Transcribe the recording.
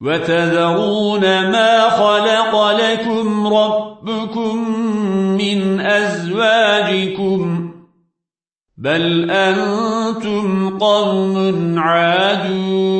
وتذرون ما خلق لكم ربكم من أزواجكم بل أنتم قوم عادون